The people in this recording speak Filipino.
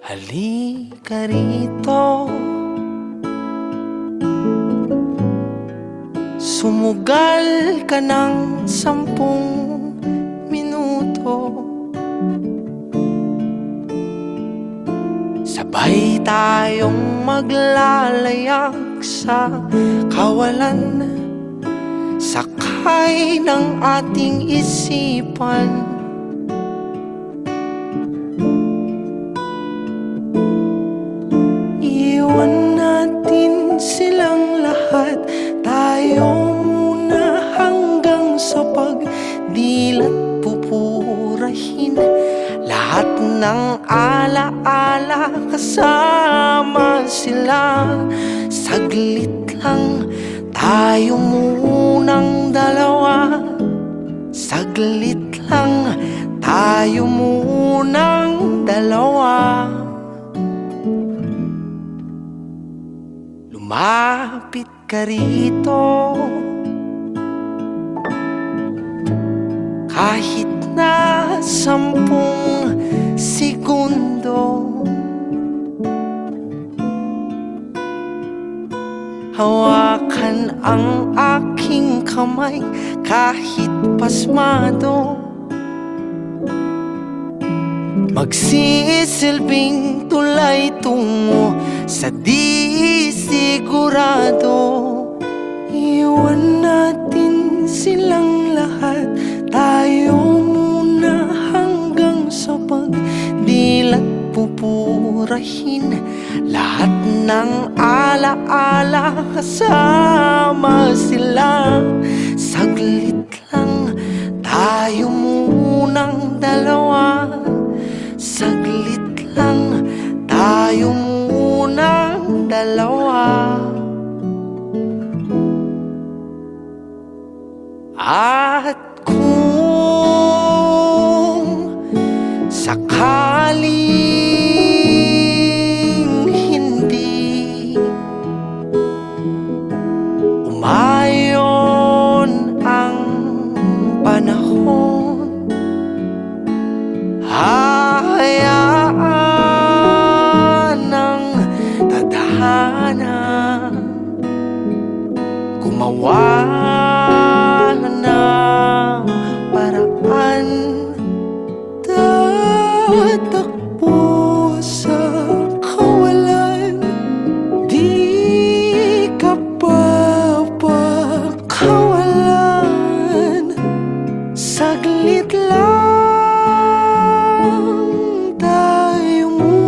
Halika rito. Sumugal ka ng sampung minuto. Sabay tayong maglalayag sa kawalan. Sakay ng ating isipan ng alaala kasama sila. Saglit lang tayo munang dalawa. Saglit lang tayo munang dalawa. Lumapit ka rito. Kahit na sampung segundo Hawakan ang aking kamay kahit pasmado. Magsisilbing tulay tungo sa di sigurado. Iwan natin silang lahat. Tayo pupurahin Lahat ng alaala. Kasama sila. Saglit lang tayo munang dalawa. Saglit lang tayo munang dalawa Gumawa ng paraan. Tatakbo sa kawalan. Di ka papakawalan Saglit lang tayo muna